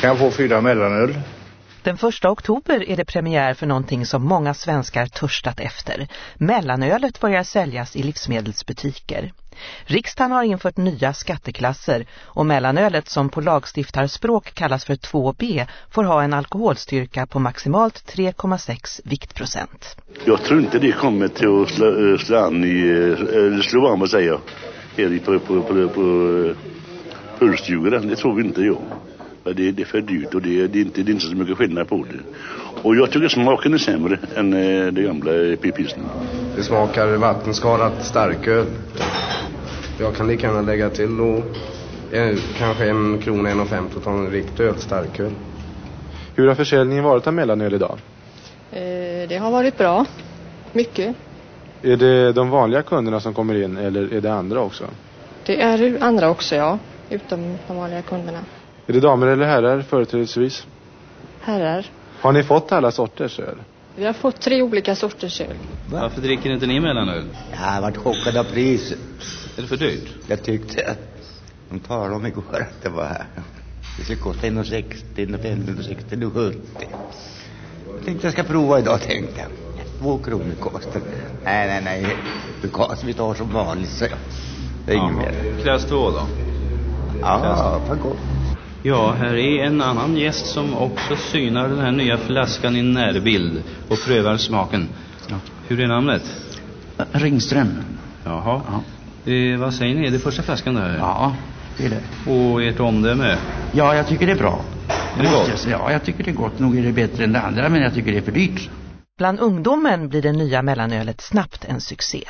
Kan jag få fyra mellanöl? Den första oktober är det premiär för någonting som många svenskar törstat efter. Mellanölet börjar säljas i livsmedelsbutiker. Riksdagen har infört nya skatteklasser och mellanölet som på lagstiftarspråk kallas för 2B får ha en alkoholstyrka på maximalt 3,6 viktprocent. Jag tror inte det kommer till att slå, slå an i, eller slå an vad säger jag, här på, på, på, på pulsdjuren. Det tror vi inte jag. Det, det är för dyrt och det, det, är inte, det är inte så mycket skillnad på det. Och jag tycker smaken är sämre än det gamla pipisen. Det smakar vattenskadat starköl. Jag kan lika gärna lägga till och eh, kanske en krona, en och fem och ta en riktig öl, starköl. Hur har försäljningen varit av mellanöl idag? Eh, det har varit bra. Mycket. Är det de vanliga kunderna som kommer in eller är det andra också? Det är andra också, ja. Utom de vanliga kunderna. Är det damer eller herrar företrädesvis? Herrar. Har ni fått alla sorters öl? Vi har fått tre olika sorters öl. Va? Varför dricker inte ni mellanöl? Jag har varit chockad av priset. Är det för dyrt? Jag tyckte att de talade om igår att det var här. Det skulle kosta 1,60, 1,50, 1,60, nu 70. Jag tänkte jag ska prova idag tänkte jag. Två kronor kostar Nej, nej, nej. Lukas, vi tar som vanligt så Det är inget mer. Klass två då? Ja, för gott. Ja, här är en annan gäst som också synar den här nya flaskan i närbild och prövar smaken. Ja. Hur är namnet? Ringström. Jaha. Ja. Eh, vad säger ni? Är det första flaskan där? Ja, det är det. Och ert omdöme? Ja, jag tycker det är bra. Är det gott? Ja, jag tycker det är gott. Nog är det bättre än det andra, men jag tycker det är för dyrt. Bland ungdomen blir det nya mellanölet snabbt en succé.